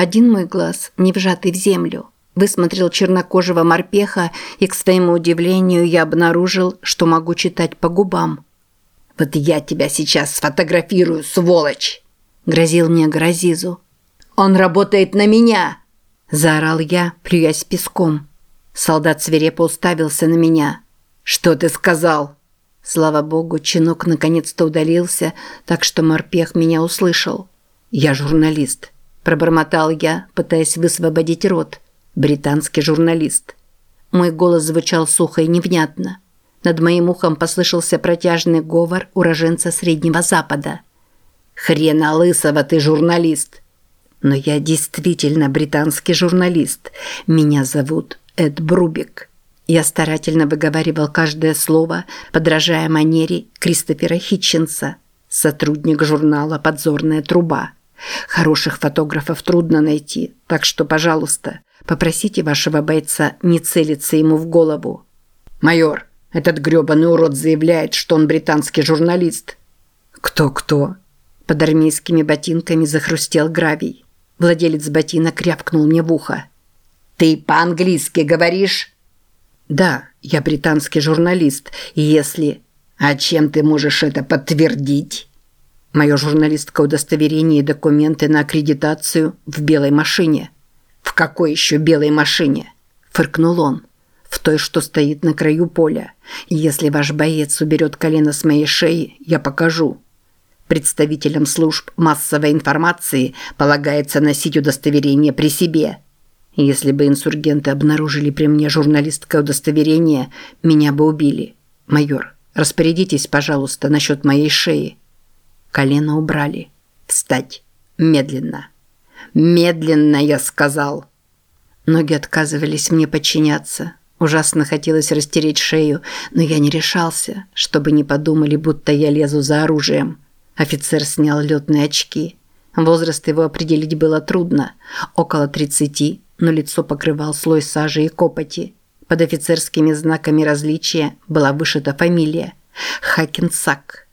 Один мой глаз, не вжатый в землю, высмотрел чернокожего морпеха, и, к своему удивлению, я обнаружил, что могу читать по губам. «Вот я тебя сейчас сфотографирую, сволочь!» – грозил мне Грозизу. «Он работает на меня!» – заорал я, плюясь песком. Солдат свирепо уставился на меня. «Что ты сказал?» Слава богу, чинок наконец-то удалился, так что морпех меня услышал. «Я журналист», – пробормотал я, пытаясь высвободить рот. «Британский журналист». Мой голос звучал сухо и невнятно. Над моим ухом послышался протяжный говор уроженца Среднего Запада. «Хрена лысого ты журналист!» «Но я действительно британский журналист. Меня зовут Эд Брубик». Я старательно выговаривал каждое слово, подражая манере Кристофера Хитченса, сотрудник журнала «Подзорная труба». Хороших фотографов трудно найти, так что, пожалуйста, попросите вашего бойца не целиться ему в голову. «Майор, этот грёбаный урод заявляет, что он британский журналист». «Кто-кто?» Под армейскими ботинками захрустел гравий. Владелец ботинок рявкнул мне в ухо. «Ты по-английски говоришь?» Да, я британский журналист, и если... А чем ты можешь это подтвердить? Мое журналистское удостоверение и документы на аккредитацию в белой машине. В какой еще белой машине? Фыркнул он. В той, что стоит на краю поля. Если ваш боец уберет колено с моей шеи, я покажу. Представителям служб массовой информации полагается носить удостоверение при себе – если бы инсургенты обнаружили при мне журналистское удостоверение, меня бы убили. Майор, распорядитесь, пожалуйста, насчет моей шеи. Колено убрали. Встать. Медленно. Медленно, я сказал. Ноги отказывались мне подчиняться. Ужасно хотелось растереть шею, но я не решался, чтобы не подумали, будто я лезу за оружием. Офицер снял летные очки. Возраст его определить было трудно. Около тридцати но лицо покрывал слой сажи и копоти. Под офицерскими знаками различия была вышита фамилия – Хакенсак.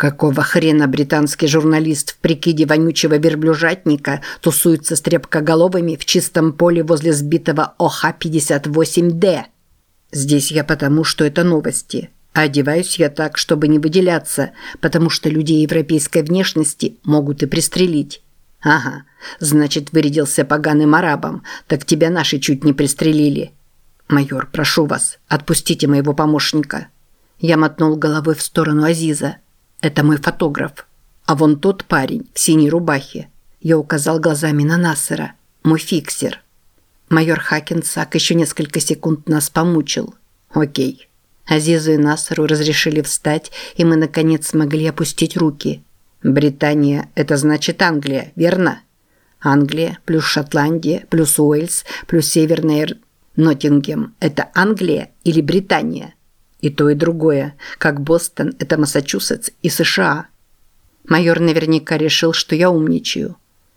Какого хрена британский журналист в прикиде вонючего верблюжатника тусуется с тряпкоголовыми в чистом поле возле сбитого ОХ-58Д? Здесь я потому, что это новости. Одеваюсь я так, чтобы не выделяться, потому что людей европейской внешности могут и пристрелить. Ага, значит, вырядился поганым арабом, так тебя наши чуть не пристрелили. Майор, прошу вас, отпустите моего помощника. Я мотнул головой в сторону Азиза. Это мой фотограф. А вон тот парень в синей рубахе. Я указал глазами на Насера, мой фиксер. Майор Хакенсак еще несколько секунд нас помучил. Окей. Азизу и Насеру разрешили встать, и мы наконец смогли опустить руки. Британия – это значит Англия, верно? Англия плюс Шотландия плюс Уэльс плюс Северная Ир... Ноттингем – это Англия или Британия? И то, и другое, как Бостон – это Массачусетс и США. Майор наверняка решил, что я умничаю.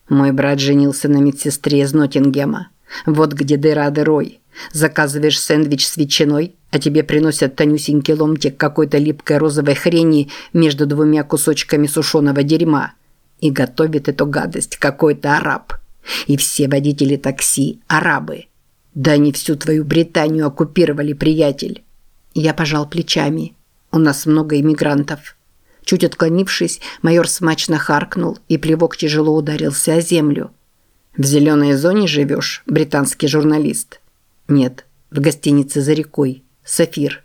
Мой брат женился на медсестре из Ноттингема. Вот где дыра дырой. Заказываешь сэндвич с ветчиной, а тебе приносят тонюсенький ломтик какой-то липкой розовой хрени между двумя кусочками сушеного дерьма. И готовит эту гадость какой-то араб. И все водители такси – арабы. Да они всю твою Британию оккупировали, приятель. Я пожал плечами. У нас много иммигрантов. Чуть отклонившись, майор смачно харкнул, и плевок тяжело ударился о землю. «В зеленой зоне живешь, британский журналист?» Нет, в гостинице за рекой. Сафир.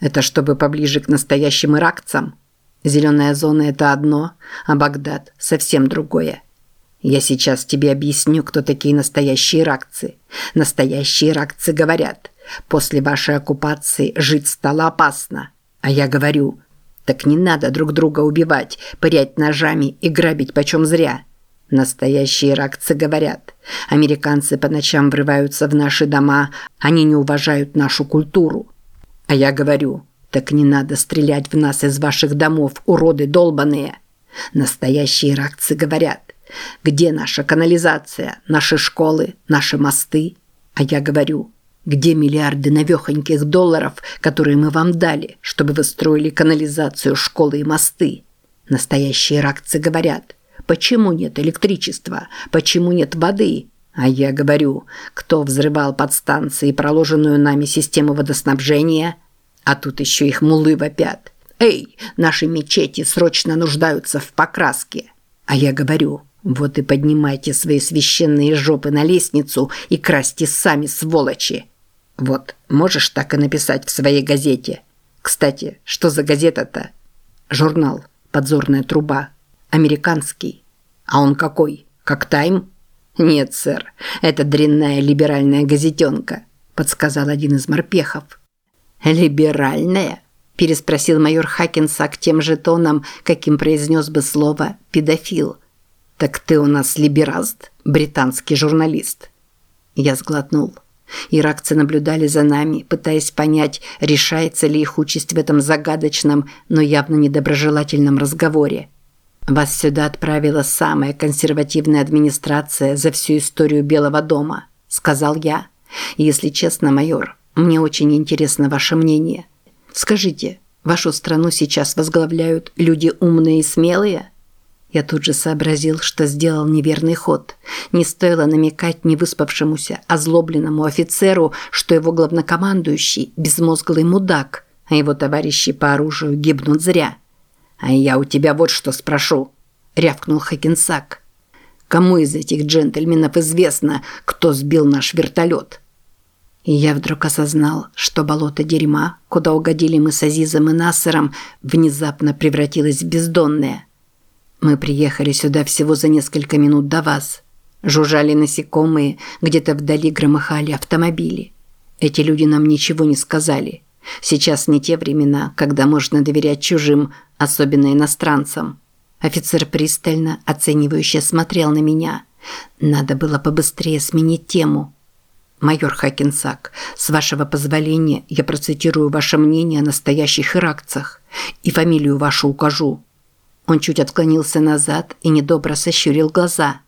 Это чтобы поближе к настоящим иракцам. Зеленая зона – это одно, а Багдад – совсем другое. Я сейчас тебе объясню, кто такие настоящие иракцы. Настоящие иракцы говорят, после вашей оккупации жить стало опасно. А я говорю, так не надо друг друга убивать, пырять ножами и грабить почем зря. Настоящие иракцы говорят, американцы по ночам врываются в наши дома, они не уважают нашу культуру. А я говорю, так не надо стрелять в нас из ваших домов, уроды долбаные. Настоящие иракцы говорят, где наша канализация, наши школы, наши мосты? А я говорю, где миллиарды навехоньких долларов, которые мы вам дали, чтобы вы строили канализацию, школы и мосты? Настоящие иракцы говорят – Почему нет электричества? Почему нет воды? А я говорю, кто взрывал подстанции проложенную нами систему водоснабжения? А тут еще их мулы вопят. Эй, наши мечети срочно нуждаются в покраске. А я говорю, вот и поднимайте свои священные жопы на лестницу и красьте сами, сволочи. Вот, можешь так и написать в своей газете. Кстати, что за газета-то? Журнал «Подзорная труба». Американский. А он какой? Как «Тайм»? «Нет, сэр, это дрянная либеральная газетенка», – подсказал один из морпехов. «Либеральная?» – переспросил майор Хакенсак тем же тоном, каким произнес бы слово «педофил». «Так ты у нас либераст, британский журналист». Я сглотнул. Иракцы наблюдали за нами, пытаясь понять, решается ли их участь в этом загадочном, но явно недоброжелательном разговоре. Вас сюда отправила самая консервативная администрация за всю историю Белого дома, сказал я. если честно, майор, мне очень интересно ваше мнение. Скажите, вашу страну сейчас возглавляют люди умные и смелые? Я тут же сообразил, что сделал неверный ход. Не стоило намекать невыспавшемуся, озлобленному офицеру, что его главнокомандующий – безмозглый мудак, а его товарищи по оружию гибнут зря – «А я у тебя вот что спрошу», – рявкнул Хакенсак. «Кому из этих джентльменов известно, кто сбил наш вертолет?» И я вдруг осознал, что болото дерьма, куда угодили мы с Азизом и Насером, внезапно превратилось в бездонное. Мы приехали сюда всего за несколько минут до вас. Жужжали насекомые, где-то вдали громыхали автомобили. Эти люди нам ничего не сказали. Сейчас не те времена, когда можно доверять чужим, особенно иностранцам. Офицер пристально, оценивающе смотрел на меня. Надо было побыстрее сменить тему. Майор Хакенсак, с вашего позволения я процитирую ваше мнение о настоящих иракцах и фамилию вашу укажу. Он чуть отклонился назад и недобро сощурил глаза.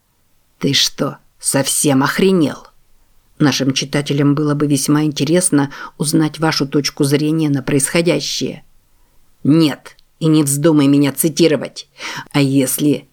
Ты что, совсем охренел? Нашим читателям было бы весьма интересно узнать вашу точку зрения на происходящее. Нет, и не вздумай меня цитировать. А если...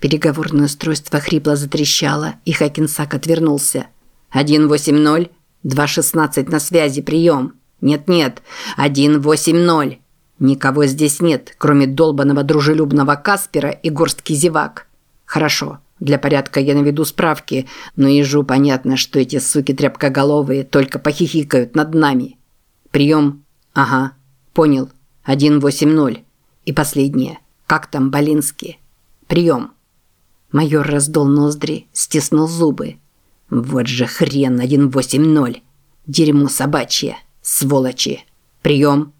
Переговорное устройство хрипло затрещало, и Хакинсак отвернулся. «180, 216 на связи, прием. Нет-нет, 180. Никого здесь нет, кроме долбанного дружелюбного Каспера и горстки зевак. Хорошо, для порядка я наведу справки, но ежу понятно, что эти суки тряпкоголовые только похихикают над нами. Прием? Ага, понял. 180. И последнее. Как там Болинский? Прием. Майор раздул ноздри, стиснул зубы. Вот же хрен 180. Дерьмо собачье. Сволочи. Прием.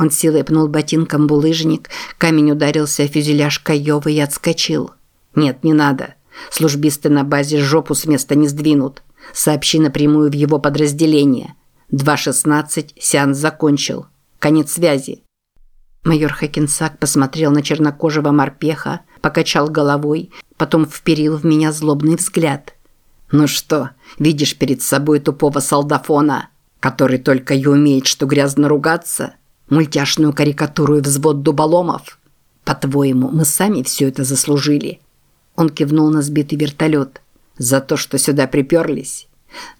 Он силой пнул ботинком булыжник, камень ударился о фюзеляж Каёва и отскочил. Нет, не надо. Службисты на базе жопу с места не сдвинут. Сообщи напрямую в его подразделение. 2.16, сеанс закончил. Конец связи. Майор Хакенсак посмотрел на чернокожего морпеха, покачал головой, потом вперил в меня злобный взгляд. «Ну что, видишь перед собой тупого солдафона, который только и умеет, что грязно ругаться? Мультяшную карикатуру и взвод дуболомов? По-твоему, мы сами все это заслужили?» Он кивнул на сбитый вертолет. «За то, что сюда приперлись?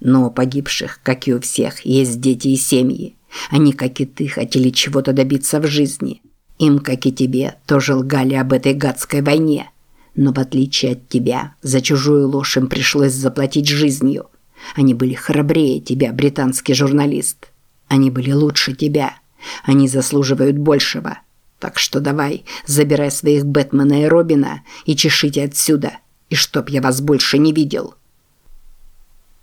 Но у погибших, как и у всех, есть дети и семьи. Они, как и ты, хотели чего-то добиться в жизни. Им, как и тебе, тоже лгали об этой гадской войне. Но в отличие от тебя, за чужую ложь им пришлось заплатить жизнью. Они были храбрее тебя, британский журналист. Они были лучше тебя. Они заслуживают большего. Так что давай, забирай своих Бэтмена и Робина и чешите отсюда. И чтоб я вас больше не видел».